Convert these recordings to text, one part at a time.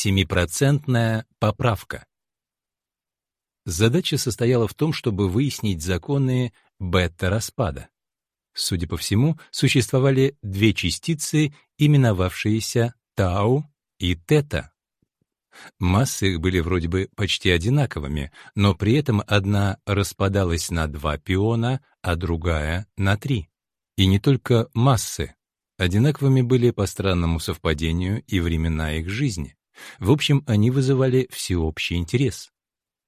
Семипроцентная поправка. Задача состояла в том, чтобы выяснить законы бета-распада. Судя по всему, существовали две частицы, именовавшиеся тау и тета. Массы их были вроде бы почти одинаковыми, но при этом одна распадалась на два пиона, а другая — на три. И не только массы. Одинаковыми были по странному совпадению и времена их жизни. В общем, они вызывали всеобщий интерес.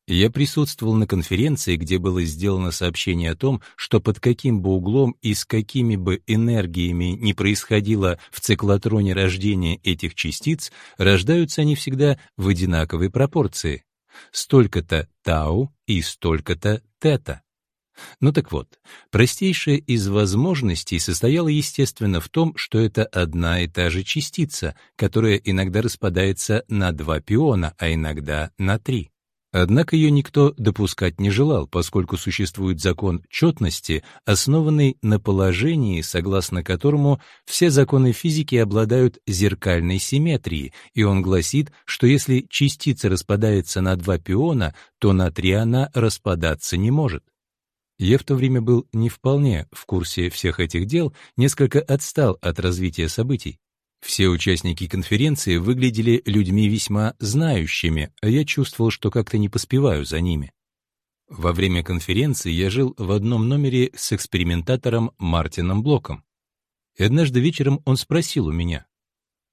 Я присутствовал на конференции, где было сделано сообщение о том, что под каким бы углом и с какими бы энергиями не происходило в циклотроне рождение этих частиц, рождаются они всегда в одинаковой пропорции. Столько-то тау и столько-то тета. Ну так вот, простейшая из возможностей состояла, естественно, в том, что это одна и та же частица, которая иногда распадается на два пиона, а иногда на три. Однако ее никто допускать не желал, поскольку существует закон четности, основанный на положении, согласно которому все законы физики обладают зеркальной симметрией, и он гласит, что если частица распадается на два пиона, то на три она распадаться не может. Я в то время был не вполне в курсе всех этих дел, несколько отстал от развития событий. Все участники конференции выглядели людьми весьма знающими, а я чувствовал, что как-то не поспеваю за ними. Во время конференции я жил в одном номере с экспериментатором Мартином Блоком. И однажды вечером он спросил у меня,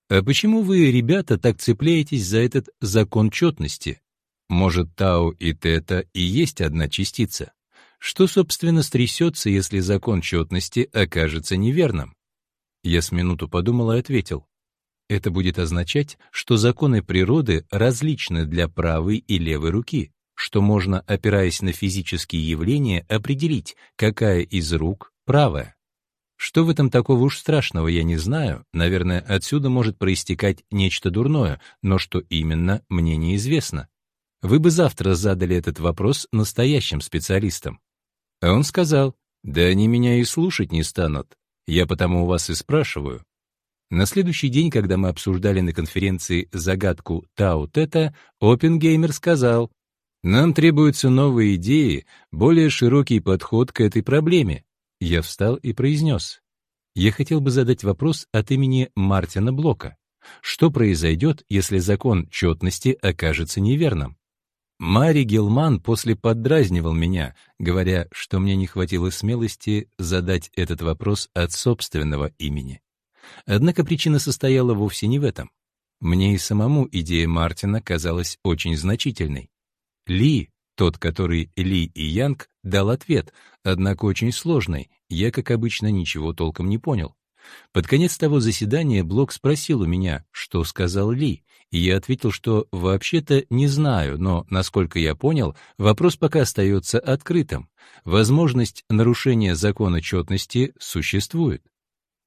«А почему вы, ребята, так цепляетесь за этот закон четности? Может, Тау и Тета и есть одна частица?» Что, собственно, стрясется, если закон четности окажется неверным? Я с минуту подумал и ответил. Это будет означать, что законы природы различны для правой и левой руки, что можно, опираясь на физические явления, определить, какая из рук правая. Что в этом такого уж страшного, я не знаю. Наверное, отсюда может проистекать нечто дурное, но что именно, мне неизвестно. Вы бы завтра задали этот вопрос настоящим специалистам. А он сказал, да они меня и слушать не станут. Я потому у вас и спрашиваю. На следующий день, когда мы обсуждали на конференции загадку Тау-Тета, Опенгеймер сказал, «Нам требуются новые идеи, более широкий подход к этой проблеме». Я встал и произнес, «Я хотел бы задать вопрос от имени Мартина Блока. Что произойдет, если закон четности окажется неверным? Мари Гелман после поддразнивал меня, говоря, что мне не хватило смелости задать этот вопрос от собственного имени. Однако причина состояла вовсе не в этом. Мне и самому идея Мартина казалась очень значительной. Ли, тот, который Ли и Янг, дал ответ, однако очень сложный, я, как обычно, ничего толком не понял. Под конец того заседания Блок спросил у меня, что сказал Ли, и я ответил, что вообще-то не знаю, но, насколько я понял, вопрос пока остается открытым. Возможность нарушения закона четности существует.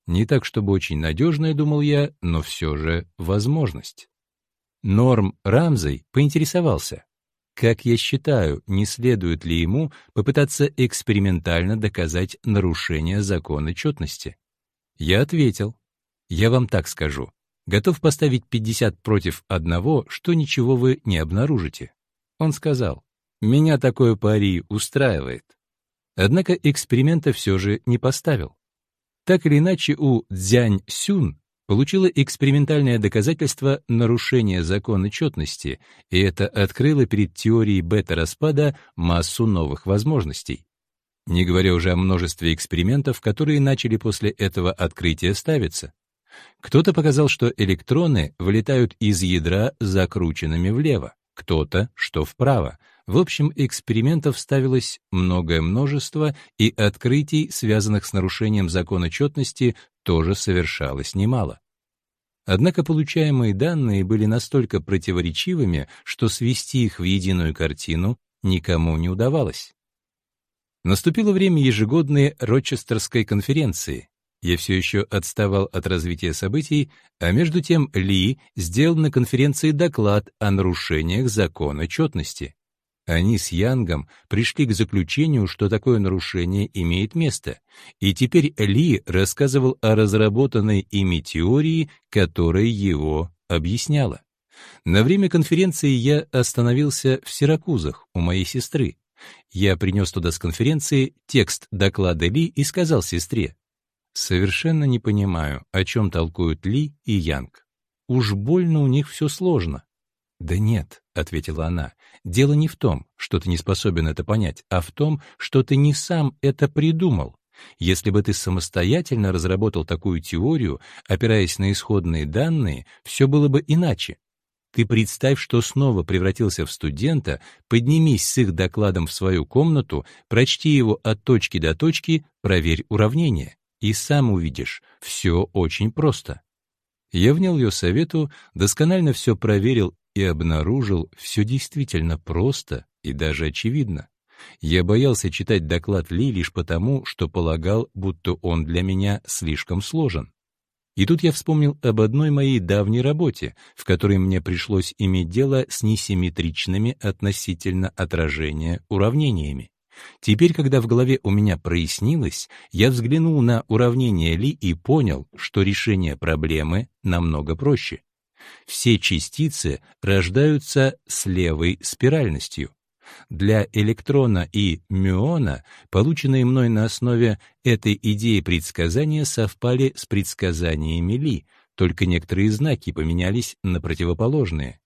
Не так, чтобы очень надежная, думал я, но все же возможность. Норм Рамзей поинтересовался, как я считаю, не следует ли ему попытаться экспериментально доказать нарушение закона четности. Я ответил, я вам так скажу, готов поставить 50 против одного, что ничего вы не обнаружите. Он сказал, меня такое пари устраивает. Однако эксперимента все же не поставил. Так или иначе, у Цзянь Сюн получила экспериментальное доказательство нарушения закона четности, и это открыло перед теорией бета-распада массу новых возможностей не говоря уже о множестве экспериментов, которые начали после этого открытия ставиться. Кто-то показал, что электроны вылетают из ядра закрученными влево, кто-то, что вправо. В общем, экспериментов ставилось многое множество, и открытий, связанных с нарушением закона четности, тоже совершалось немало. Однако получаемые данные были настолько противоречивыми, что свести их в единую картину никому не удавалось. Наступило время ежегодной Рочестерской конференции. Я все еще отставал от развития событий, а между тем Ли сделал на конференции доклад о нарушениях закона четности. Они с Янгом пришли к заключению, что такое нарушение имеет место, и теперь Ли рассказывал о разработанной ими теории, которая его объясняла. На время конференции я остановился в Сиракузах у моей сестры. Я принес туда с конференции текст доклада Ли и сказал сестре, «Совершенно не понимаю, о чем толкуют Ли и Янг. Уж больно у них все сложно». «Да нет», — ответила она, — «дело не в том, что ты не способен это понять, а в том, что ты не сам это придумал. Если бы ты самостоятельно разработал такую теорию, опираясь на исходные данные, все было бы иначе. Ты представь, что снова превратился в студента, поднимись с их докладом в свою комнату, прочти его от точки до точки, проверь уравнение. И сам увидишь, все очень просто. Я внял ее совету, досконально все проверил и обнаружил, все действительно просто и даже очевидно. Я боялся читать доклад Ли лишь потому, что полагал, будто он для меня слишком сложен. И тут я вспомнил об одной моей давней работе, в которой мне пришлось иметь дело с несимметричными относительно отражения уравнениями. Теперь, когда в голове у меня прояснилось, я взглянул на уравнение Ли и понял, что решение проблемы намного проще. Все частицы рождаются с левой спиральностью. Для электрона и мюона, полученные мной на основе этой идеи предсказания, совпали с предсказаниями Ли, только некоторые знаки поменялись на противоположные.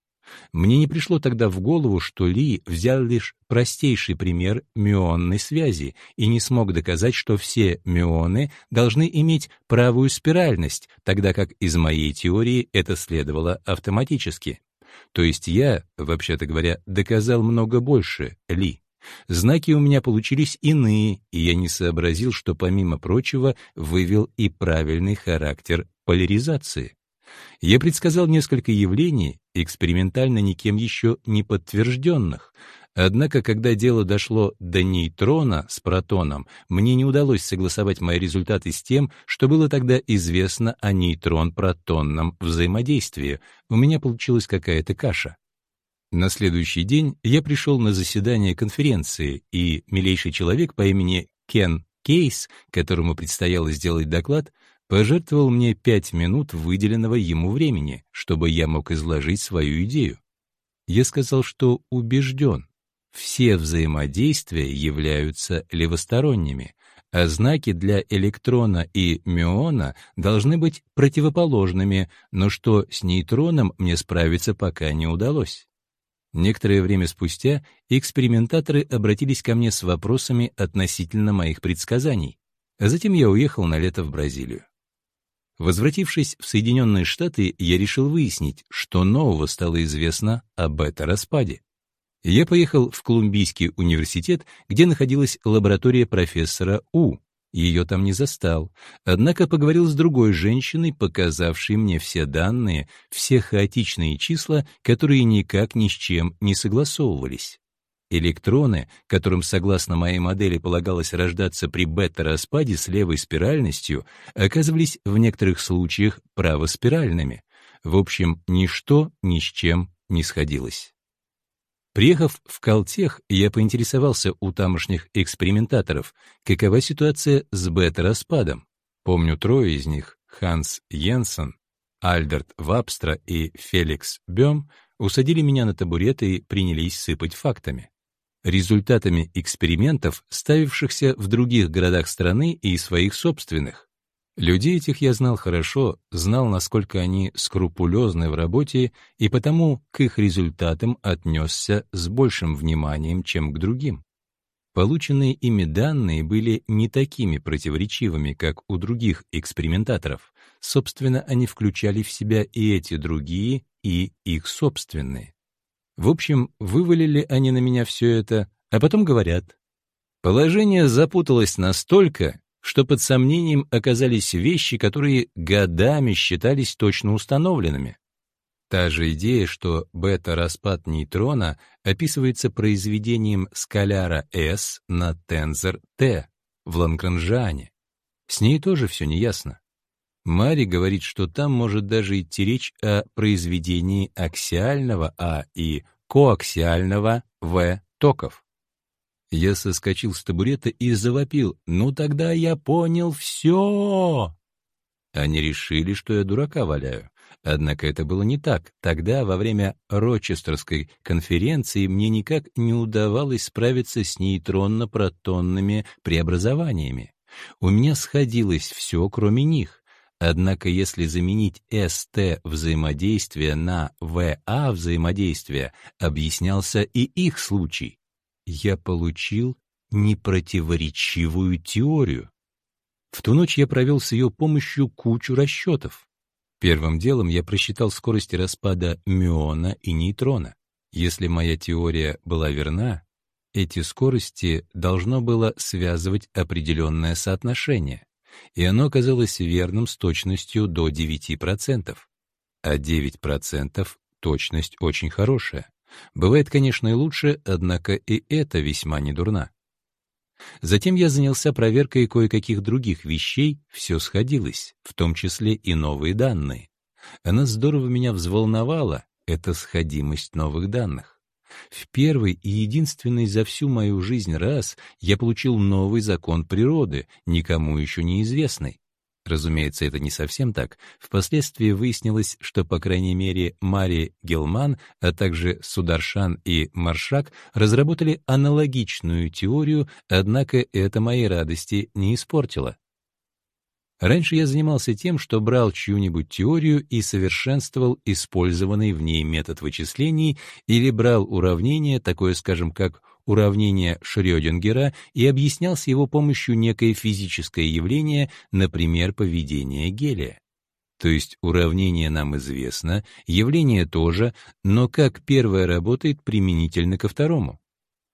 Мне не пришло тогда в голову, что Ли взял лишь простейший пример мюонной связи и не смог доказать, что все мюоны должны иметь правую спиральность, тогда как из моей теории это следовало автоматически. То есть я, вообще-то говоря, доказал много больше Ли. Знаки у меня получились иные, и я не сообразил, что, помимо прочего, вывел и правильный характер поляризации. Я предсказал несколько явлений, экспериментально никем еще не подтвержденных, Однако, когда дело дошло до нейтрона с протоном, мне не удалось согласовать мои результаты с тем, что было тогда известно о нейтрон-протонном взаимодействии. У меня получилась какая-то каша. На следующий день я пришел на заседание конференции, и милейший человек по имени Кен Кейс, которому предстояло сделать доклад, пожертвовал мне пять минут выделенного ему времени, чтобы я мог изложить свою идею. Я сказал, что убежден, все взаимодействия являются левосторонними, а знаки для электрона и мюона должны быть противоположными, но что с нейтроном мне справиться пока не удалось. Некоторое время спустя экспериментаторы обратились ко мне с вопросами относительно моих предсказаний, а затем я уехал на лето в Бразилию. Возвратившись в Соединенные Штаты, я решил выяснить, что нового стало известно об бета-распаде. Я поехал в Колумбийский университет, где находилась лаборатория профессора У. Ее там не застал, однако поговорил с другой женщиной, показавшей мне все данные, все хаотичные числа, которые никак ни с чем не согласовывались. Электроны, которым, согласно моей модели, полагалось рождаться при бета-распаде с левой спиральностью, оказывались в некоторых случаях правоспиральными. В общем, ничто ни с чем не сходилось. Приехав в Калтех, я поинтересовался у тамошних экспериментаторов, какова ситуация с бета-распадом. Помню трое из них, Ханс Йенсен, Альберт Вабстра и Феликс Бем, усадили меня на табурет и принялись сыпать фактами. Результатами экспериментов, ставившихся в других городах страны и своих собственных. Людей этих я знал хорошо, знал, насколько они скрупулезны в работе, и потому к их результатам отнесся с большим вниманием, чем к другим. Полученные ими данные были не такими противоречивыми, как у других экспериментаторов. Собственно, они включали в себя и эти другие, и их собственные. В общем, вывалили они на меня все это, а потом говорят. Положение запуталось настолько, что под сомнением оказались вещи, которые годами считались точно установленными. Та же идея, что бета-распад нейтрона описывается произведением скаляра S на тензор T в Лагранжане. С ней тоже все неясно. Мари говорит, что там может даже идти речь о произведении аксиального А и коаксиального В токов. Я соскочил с табурета и завопил. «Ну тогда я понял все!» Они решили, что я дурака валяю. Однако это было не так. Тогда, во время Рочестерской конференции, мне никак не удавалось справиться с нейтронно-протонными преобразованиями. У меня сходилось все, кроме них. Однако если заменить СТ взаимодействие на ВА взаимодействие, объяснялся и их случай. Я получил непротиворечивую теорию. В ту ночь я провел с ее помощью кучу расчетов. Первым делом я просчитал скорости распада мюона и нейтрона. Если моя теория была верна, эти скорости должно было связывать определенное соотношение, и оно казалось верным с точностью до 9%. А 9% точность очень хорошая. Бывает, конечно, и лучше, однако и это весьма недурна. Затем я занялся проверкой кое-каких других вещей, все сходилось, в том числе и новые данные. Она здорово меня взволновала, эта сходимость новых данных. В первый и единственный за всю мою жизнь раз я получил новый закон природы, никому еще неизвестный. Разумеется, это не совсем так. Впоследствии выяснилось, что, по крайней мере, Мари Гелман, а также Сударшан и Маршак разработали аналогичную теорию, однако это моей радости не испортило. Раньше я занимался тем, что брал чью-нибудь теорию и совершенствовал использованный в ней метод вычислений или брал уравнение, такое, скажем, как уравнение Шрёдингера, и объяснял с его помощью некое физическое явление, например, поведение гелия. То есть уравнение нам известно, явление тоже, но как первое работает применительно ко второму.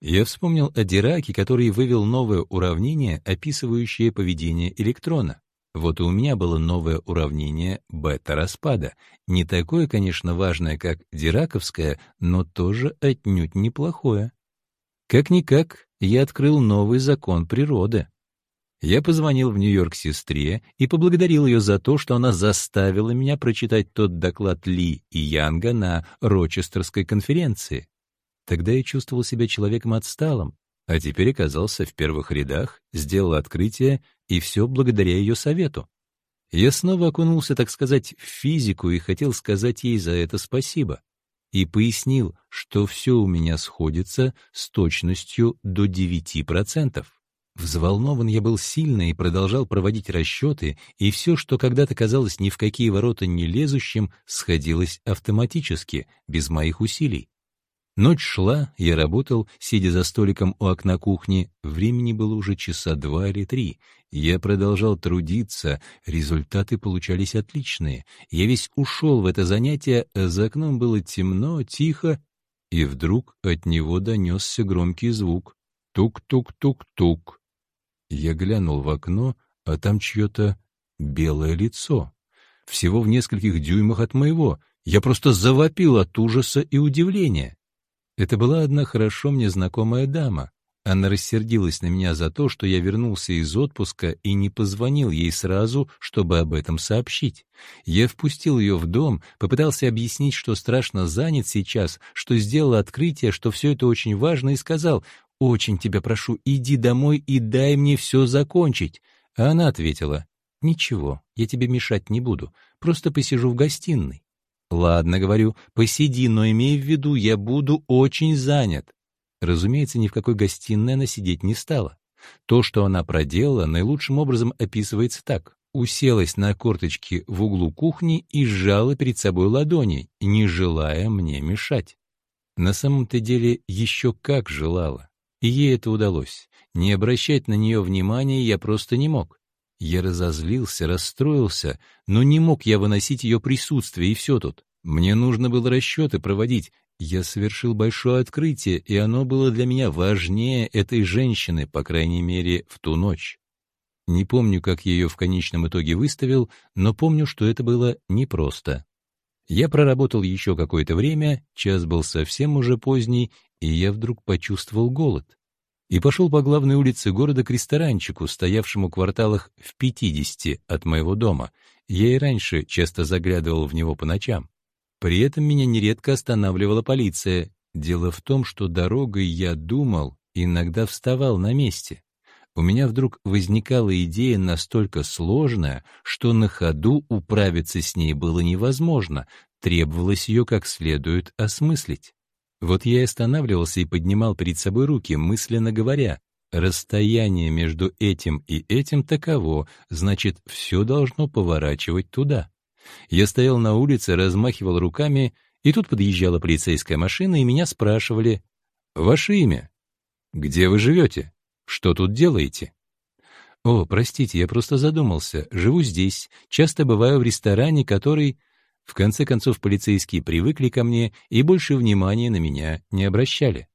Я вспомнил о Дираке, который вывел новое уравнение, описывающее поведение электрона. Вот и у меня было новое уравнение бета-распада. Не такое, конечно, важное, как дираковское, но тоже отнюдь неплохое. Как-никак, я открыл новый закон природы. Я позвонил в Нью-Йорк сестре и поблагодарил ее за то, что она заставила меня прочитать тот доклад Ли и Янга на Рочестерской конференции. Тогда я чувствовал себя человеком отсталым, а теперь оказался в первых рядах, сделал открытие и все благодаря ее совету. Я снова окунулся, так сказать, в физику и хотел сказать ей за это спасибо. И пояснил, что все у меня сходится с точностью до 9%. Взволнован я был сильно и продолжал проводить расчеты, и все, что когда-то казалось ни в какие ворота не лезущим, сходилось автоматически, без моих усилий. Ночь шла, я работал, сидя за столиком у окна кухни. Времени было уже часа два или три. Я продолжал трудиться, результаты получались отличные. Я весь ушел в это занятие, за окном было темно, тихо, и вдруг от него донесся громкий звук. Тук-тук-тук-тук. Я глянул в окно, а там чье-то белое лицо. Всего в нескольких дюймах от моего. Я просто завопил от ужаса и удивления. Это была одна хорошо мне знакомая дама. Она рассердилась на меня за то, что я вернулся из отпуска и не позвонил ей сразу, чтобы об этом сообщить. Я впустил ее в дом, попытался объяснить, что страшно занят сейчас, что сделал открытие, что все это очень важно, и сказал, «Очень тебя прошу, иди домой и дай мне все закончить». А она ответила, «Ничего, я тебе мешать не буду, просто посижу в гостиной». «Ладно, — говорю, — посиди, но имей в виду, я буду очень занят». Разумеется, ни в какой гостиной она сидеть не стала. То, что она проделала, наилучшим образом описывается так. Уселась на корточки в углу кухни и сжала перед собой ладони, не желая мне мешать. На самом-то деле еще как желала. И ей это удалось. Не обращать на нее внимания я просто не мог. Я разозлился, расстроился, но не мог я выносить ее присутствие, и все тут. Мне нужно было расчеты проводить. Я совершил большое открытие, и оно было для меня важнее этой женщины, по крайней мере, в ту ночь. Не помню, как я ее в конечном итоге выставил, но помню, что это было непросто. Я проработал еще какое-то время, час был совсем уже поздний, и я вдруг почувствовал голод и пошел по главной улице города к ресторанчику, стоявшему в кварталах в 50 от моего дома. Я и раньше часто заглядывал в него по ночам. При этом меня нередко останавливала полиция. Дело в том, что дорогой я думал, иногда вставал на месте. у меня вдруг возникала идея настолько сложная, что на ходу управиться с ней было невозможно, требовалось ее как следует осмыслить. Вот я и останавливался и поднимал перед собой руки, мысленно говоря, расстояние между этим и этим таково, значит, все должно поворачивать туда. Я стоял на улице, размахивал руками, и тут подъезжала полицейская машина, и меня спрашивали «Ваше имя? Где вы живете? Что тут делаете?» «О, простите, я просто задумался. Живу здесь, часто бываю в ресторане, который...» В конце концов, полицейские привыкли ко мне и больше внимания на меня не обращали.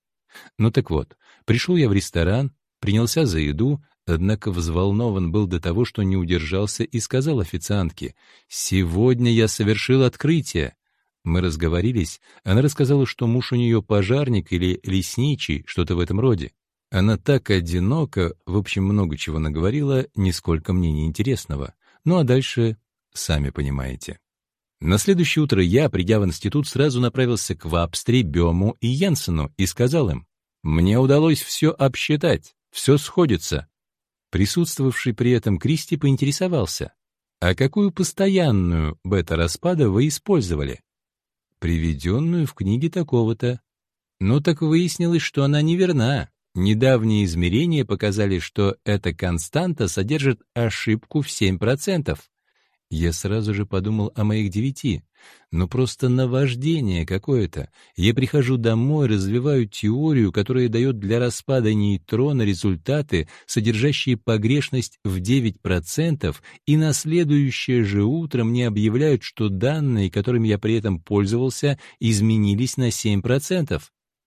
Ну так вот, пришел я в ресторан, принялся за еду, однако взволнован был до того, что не удержался и сказал официантке, «Сегодня я совершил открытие». Мы разговорились, она рассказала, что муж у нее пожарник или лесничий, что-то в этом роде. Она так одинока, в общем, много чего наговорила, нисколько мне не интересного. Ну а дальше сами понимаете. На следующее утро я, придя в институт, сразу направился к Вапстре, Бему и Янсену и сказал им, «Мне удалось все обсчитать, все сходится». Присутствовавший при этом Кристи поинтересовался, «А какую постоянную бета-распада вы использовали?» «Приведенную в книге такого-то». «Ну так выяснилось, что она неверна. Недавние измерения показали, что эта константа содержит ошибку в 7%. Я сразу же подумал о моих девяти. Но просто наваждение какое-то. Я прихожу домой, развиваю теорию, которая дает для распада нейтрона результаты, содержащие погрешность в 9%, и на следующее же утро мне объявляют, что данные, которыми я при этом пользовался, изменились на 7%.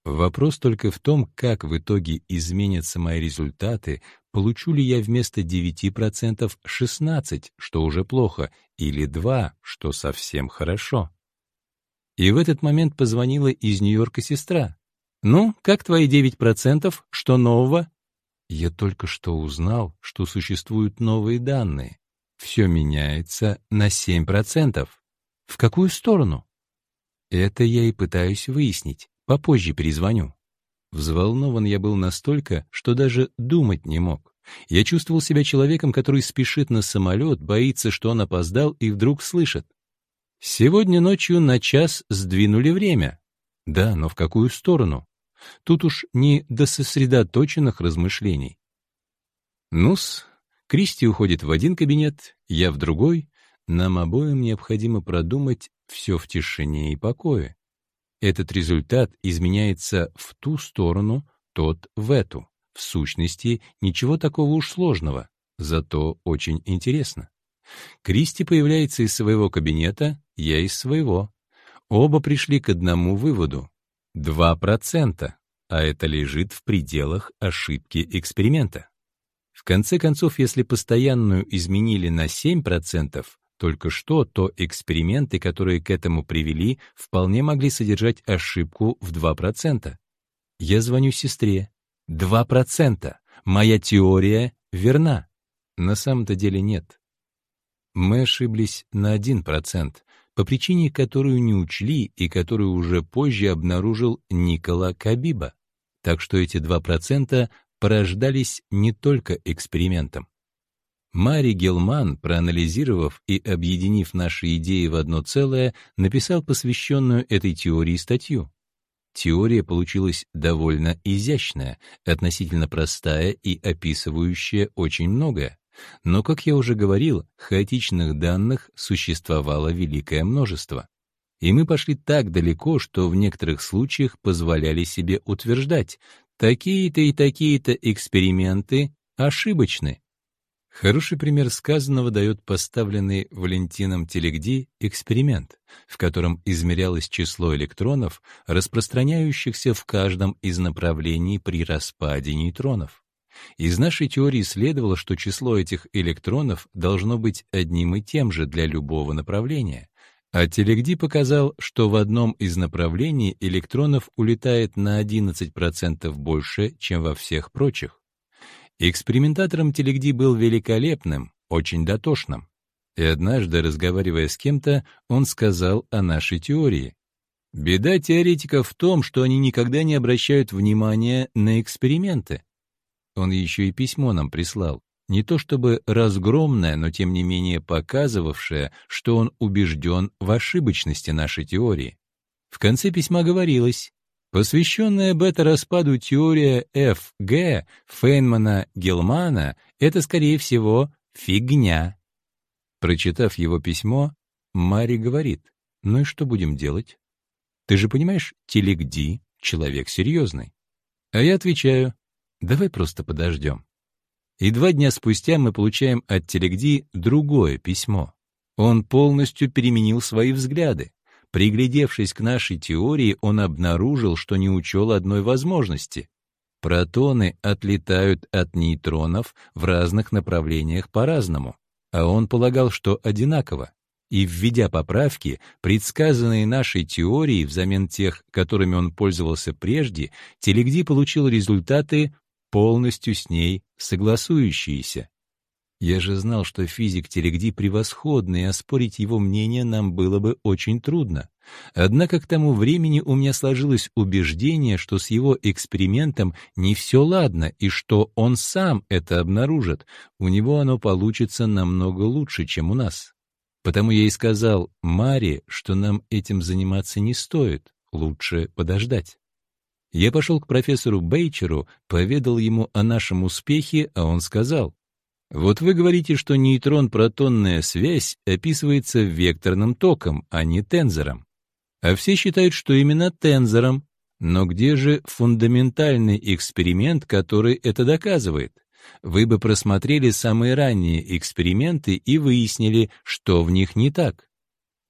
Вопрос только в том, как в итоге изменятся мои результаты, получу ли я вместо 9% 16, что уже плохо, или 2, что совсем хорошо. И в этот момент позвонила из Нью-Йорка сестра. «Ну, как твои 9%? Что нового?» Я только что узнал, что существуют новые данные. Все меняется на 7%. В какую сторону? Это я и пытаюсь выяснить. Попозже перезвоню. Взволнован я был настолько, что даже думать не мог. Я чувствовал себя человеком, который спешит на самолет, боится, что он опоздал, и вдруг слышит. «Сегодня ночью на час сдвинули время». Да, но в какую сторону? Тут уж не до сосредоточенных размышлений. Нус, Кристи уходит в один кабинет, я в другой. Нам обоим необходимо продумать все в тишине и покое. Этот результат изменяется в ту сторону, тот в эту. В сущности, ничего такого уж сложного, зато очень интересно. Кристи появляется из своего кабинета, я из своего. Оба пришли к одному выводу. 2%, а это лежит в пределах ошибки эксперимента. В конце концов, если постоянную изменили на 7%, только что, то эксперименты, которые к этому привели, вполне могли содержать ошибку в 2%. Я звоню сестре. 2%. Моя теория верна. На самом-то деле нет. Мы ошиблись на 1%, по причине, которую не учли и которую уже позже обнаружил Никола Кабиба. Так что эти 2% порождались не только экспериментом. Мари Гелман, проанализировав и объединив наши идеи в одно целое, написал посвященную этой теории статью. Теория получилась довольно изящная, относительно простая и описывающая очень многое. Но, как я уже говорил, хаотичных данных существовало великое множество. И мы пошли так далеко, что в некоторых случаях позволяли себе утверждать, такие-то и такие-то эксперименты ошибочны, Хороший пример сказанного дает поставленный Валентином Телегди эксперимент, в котором измерялось число электронов, распространяющихся в каждом из направлений при распаде нейтронов. Из нашей теории следовало, что число этих электронов должно быть одним и тем же для любого направления, а Телегди показал, что в одном из направлений электронов улетает на 11% больше, чем во всех прочих. Экспериментатором Телегди был великолепным, очень дотошным. И однажды, разговаривая с кем-то, он сказал о нашей теории. Беда теоретиков в том, что они никогда не обращают внимания на эксперименты. Он еще и письмо нам прислал. Не то чтобы разгромное, но тем не менее показывавшее, что он убежден в ошибочности нашей теории. В конце письма говорилось, посвященная бета-распаду теория Ф.Г. Фейнмана-Гелмана — это, скорее всего, фигня. Прочитав его письмо, Мари говорит, ну и что будем делать? Ты же понимаешь, Телегди — человек серьезный. А я отвечаю, давай просто подождем. И два дня спустя мы получаем от Телегди другое письмо. Он полностью переменил свои взгляды. Приглядевшись к нашей теории, он обнаружил, что не учел одной возможности. Протоны отлетают от нейтронов в разных направлениях по-разному, а он полагал, что одинаково. И введя поправки, предсказанные нашей теорией взамен тех, которыми он пользовался прежде, Телегди получил результаты, полностью с ней согласующиеся. Я же знал, что физик Телегди превосходный, и оспорить его мнение нам было бы очень трудно. Однако к тому времени у меня сложилось убеждение, что с его экспериментом не все ладно, и что он сам это обнаружит. У него оно получится намного лучше, чем у нас. Потому я и сказал Маре, что нам этим заниматься не стоит, лучше подождать. Я пошел к профессору Бейчеру, поведал ему о нашем успехе, а он сказал, «Вот вы говорите, что нейтрон-протонная связь описывается векторным током, а не тензором. А все считают, что именно тензором. Но где же фундаментальный эксперимент, который это доказывает? Вы бы просмотрели самые ранние эксперименты и выяснили, что в них не так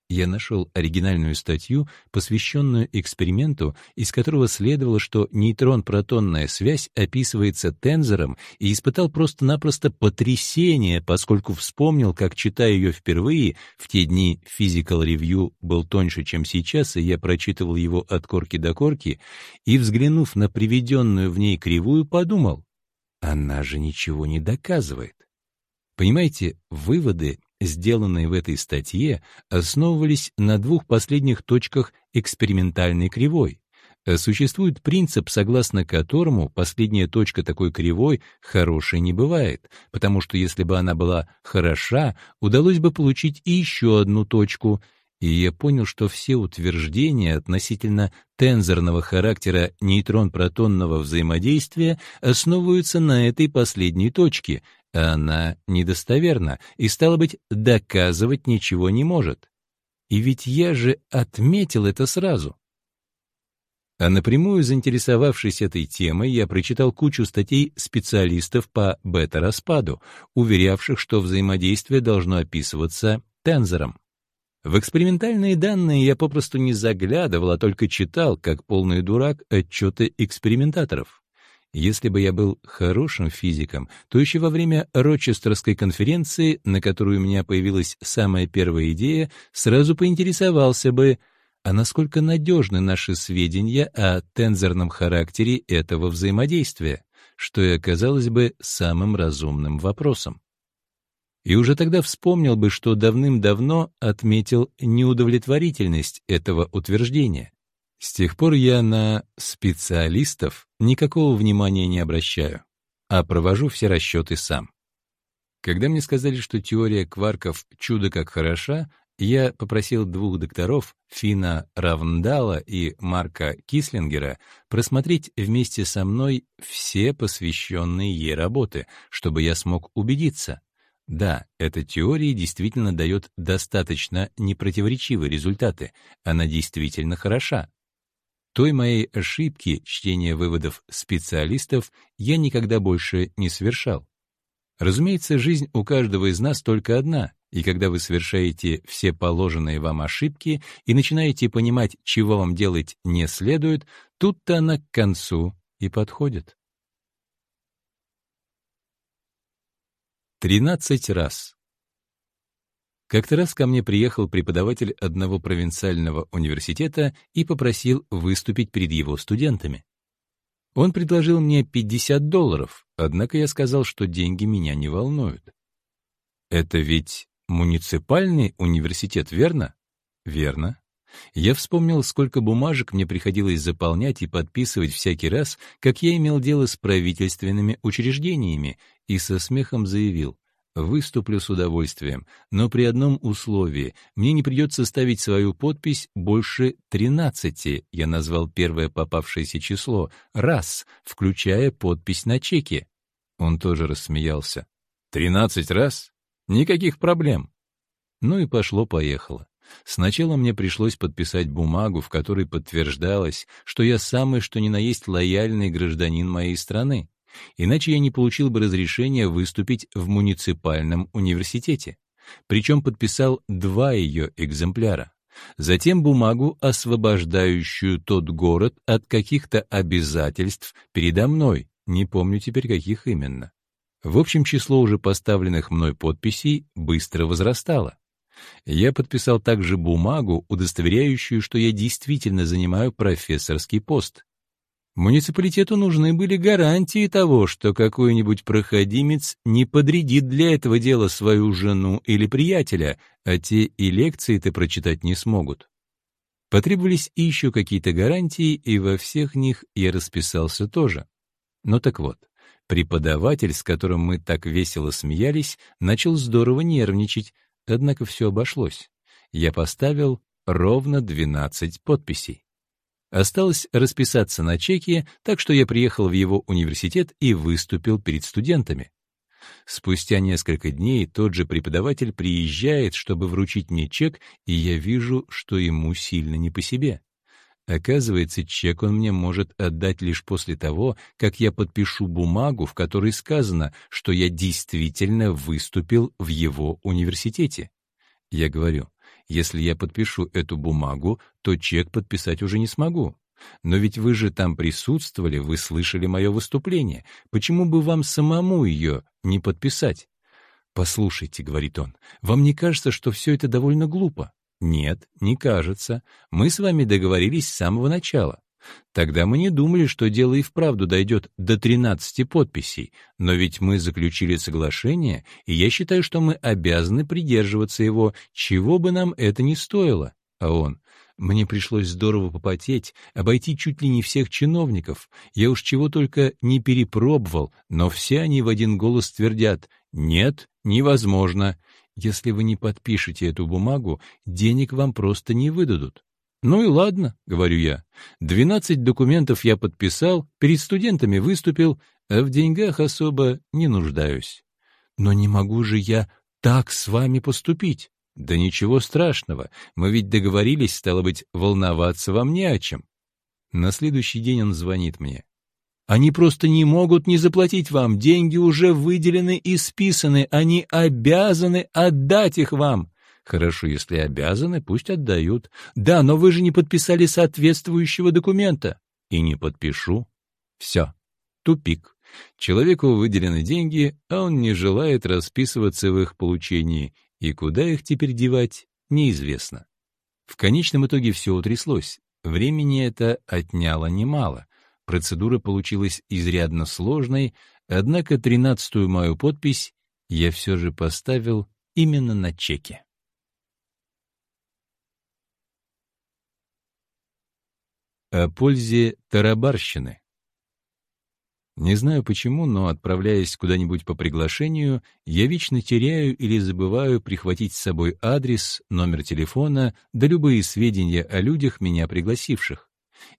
я нашел оригинальную статью, посвященную эксперименту, из которого следовало, что нейтрон-протонная связь описывается тензором, и испытал просто-напросто потрясение, поскольку вспомнил, как, читая ее впервые, в те дни Physical Review был тоньше, чем сейчас, и я прочитывал его от корки до корки, и, взглянув на приведенную в ней кривую, подумал, она же ничего не доказывает. Понимаете, выводы сделанные в этой статье, основывались на двух последних точках экспериментальной кривой. Существует принцип, согласно которому последняя точка такой кривой хорошей не бывает, потому что если бы она была хороша, удалось бы получить и еще одну точку, и я понял, что все утверждения относительно тензорного характера нейтрон-протонного взаимодействия основываются на этой последней точке, она недостоверна и, стало быть, доказывать ничего не может. И ведь я же отметил это сразу. А напрямую заинтересовавшись этой темой, я прочитал кучу статей специалистов по бета-распаду, уверявших, что взаимодействие должно описываться тензором. В экспериментальные данные я попросту не заглядывал, а только читал, как полный дурак, отчеты экспериментаторов. Если бы я был хорошим физиком, то еще во время Рочестерской конференции, на которую у меня появилась самая первая идея, сразу поинтересовался бы, а насколько надежны наши сведения о тензорном характере этого взаимодействия, что и оказалось бы самым разумным вопросом. И уже тогда вспомнил бы, что давным-давно отметил неудовлетворительность этого утверждения. С тех пор я на специалистов никакого внимания не обращаю, а провожу все расчеты сам. Когда мне сказали, что теория кварков чудо как хороша, я попросил двух докторов, Фина Равндала и Марка Кислингера, просмотреть вместе со мной все посвященные ей работы, чтобы я смог убедиться. Да, эта теория действительно дает достаточно непротиворечивые результаты, она действительно хороша, той моей ошибки чтения выводов специалистов я никогда больше не совершал. Разумеется, жизнь у каждого из нас только одна, и когда вы совершаете все положенные вам ошибки и начинаете понимать, чего вам делать не следует, тут-то она к концу и подходит. Тринадцать раз. Как-то раз ко мне приехал преподаватель одного провинциального университета и попросил выступить перед его студентами. Он предложил мне 50 долларов, однако я сказал, что деньги меня не волнуют. Это ведь муниципальный университет, верно? Верно. Я вспомнил, сколько бумажек мне приходилось заполнять и подписывать всякий раз, как я имел дело с правительственными учреждениями, и со смехом заявил, Выступлю с удовольствием, но при одном условии. Мне не придется ставить свою подпись больше 13, я назвал первое попавшееся число, раз, включая подпись на чеке. Он тоже рассмеялся. «Тринадцать раз? Никаких проблем». Ну и пошло-поехало. Сначала мне пришлось подписать бумагу, в которой подтверждалось, что я самый что ни на есть лояльный гражданин моей страны. Иначе я не получил бы разрешения выступить в муниципальном университете. Причем подписал два ее экземпляра. Затем бумагу, освобождающую тот город от каких-то обязательств передо мной, не помню теперь, каких именно. В общем, число уже поставленных мной подписей быстро возрастало. Я подписал также бумагу, удостоверяющую, что я действительно занимаю профессорский пост. Муниципалитету нужны были гарантии того, что какой-нибудь проходимец не подрядит для этого дела свою жену или приятеля, а те и лекции-то прочитать не смогут. Потребовались и еще какие-то гарантии, и во всех них я расписался тоже. Но так вот, преподаватель, с которым мы так весело смеялись, начал здорово нервничать, однако все обошлось. Я поставил ровно 12 подписей. Осталось расписаться на чеке, так что я приехал в его университет и выступил перед студентами. Спустя несколько дней тот же преподаватель приезжает, чтобы вручить мне чек, и я вижу, что ему сильно не по себе. Оказывается, чек он мне может отдать лишь после того, как я подпишу бумагу, в которой сказано, что я действительно выступил в его университете. Я говорю, если я подпишу эту бумагу, то чек подписать уже не смогу. Но ведь вы же там присутствовали, вы слышали мое выступление. Почему бы вам самому ее не подписать? «Послушайте», — говорит он, — «вам не кажется, что все это довольно глупо?» «Нет, не кажется. Мы с вами договорились с самого начала. Тогда мы не думали, что дело и вправду дойдет до 13 подписей, но ведь мы заключили соглашение, и я считаю, что мы обязаны придерживаться его, чего бы нам это ни стоило. А он, мне пришлось здорово попотеть, обойти чуть ли не всех чиновников. Я уж чего только не перепробовал, но все они в один голос твердят «нет, невозможно». Если вы не подпишете эту бумагу, денег вам просто не выдадут. «Ну и ладно», — говорю я. «Двенадцать документов я подписал, перед студентами выступил, а в деньгах особо не нуждаюсь». «Но не могу же я так с вами поступить». «Да ничего страшного, мы ведь договорились, стало быть, волноваться вам не о чем». На следующий день он звонит мне. «Они просто не могут не заплатить вам, деньги уже выделены и списаны, они обязаны отдать их вам». Хорошо, если обязаны, пусть отдают. Да, но вы же не подписали соответствующего документа. И не подпишу. Все. Тупик. Человеку выделены деньги, а он не желает расписываться в их получении, и куда их теперь девать, неизвестно. В конечном итоге все утряслось. Времени это отняло немало. Процедура получилась изрядно сложной, однако тринадцатую мою подпись я все же поставил именно на чеке. О пользе тарабарщины. Не знаю почему, но, отправляясь куда-нибудь по приглашению, я вечно теряю или забываю прихватить с собой адрес, номер телефона, да любые сведения о людях, меня пригласивших.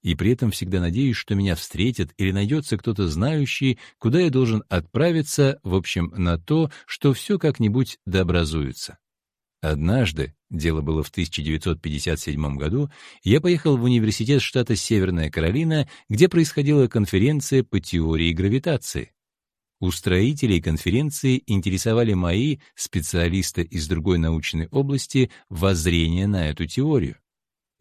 И при этом всегда надеюсь, что меня встретят или найдется кто-то знающий, куда я должен отправиться, в общем, на то, что все как-нибудь дообразуется. Однажды, дело было в 1957 году, я поехал в университет штата Северная Каролина, где происходила конференция по теории гравитации. Устроителей конференции интересовали мои, специалисты из другой научной области, воззрения на эту теорию.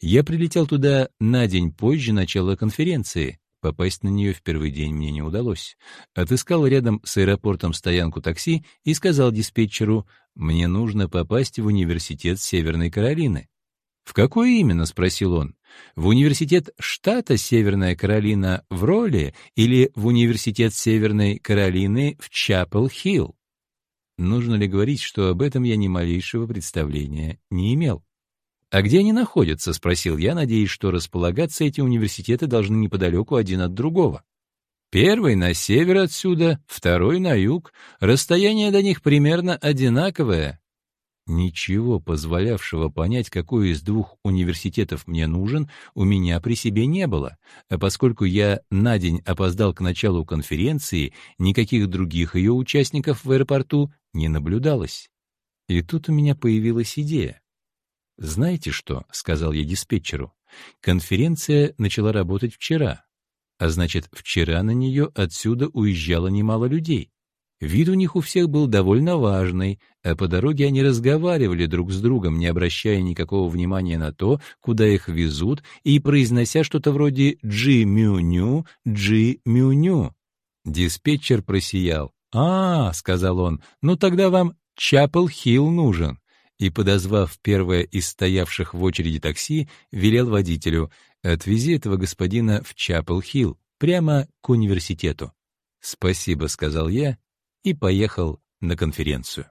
Я прилетел туда на день позже начала конференции, Попасть на нее в первый день мне не удалось. Отыскал рядом с аэропортом стоянку такси и сказал диспетчеру, «Мне нужно попасть в университет Северной Каролины». «В какой именно?» — спросил он. «В университет штата Северная Каролина в Ролле или в университет Северной Каролины в Чапел-Хилл?» Нужно ли говорить, что об этом я ни малейшего представления не имел? «А где они находятся?» — спросил я, надеясь, что располагаться эти университеты должны неподалеку один от другого. Первый на север отсюда, второй на юг. Расстояние до них примерно одинаковое. Ничего, позволявшего понять, какой из двух университетов мне нужен, у меня при себе не было, а поскольку я на день опоздал к началу конференции, никаких других ее участников в аэропорту не наблюдалось. И тут у меня появилась идея. «Знаете что?» — сказал я диспетчеру. «Конференция начала работать вчера, а значит, вчера на нее отсюда уезжало немало людей. Вид у них у всех был довольно важный, а по дороге они разговаривали друг с другом, не обращая никакого внимания на то, куда их везут, и произнося что-то вроде «Джи-мю-ню, Джи-мю-ню». Диспетчер просиял. «А, — сказал он, — ну тогда вам Чапел-Хилл нужен». И, подозвав первое из стоявших в очереди такси, велел водителю «Отвези этого господина в Чапел-Хилл, прямо к университету». «Спасибо», — сказал я и поехал на конференцию.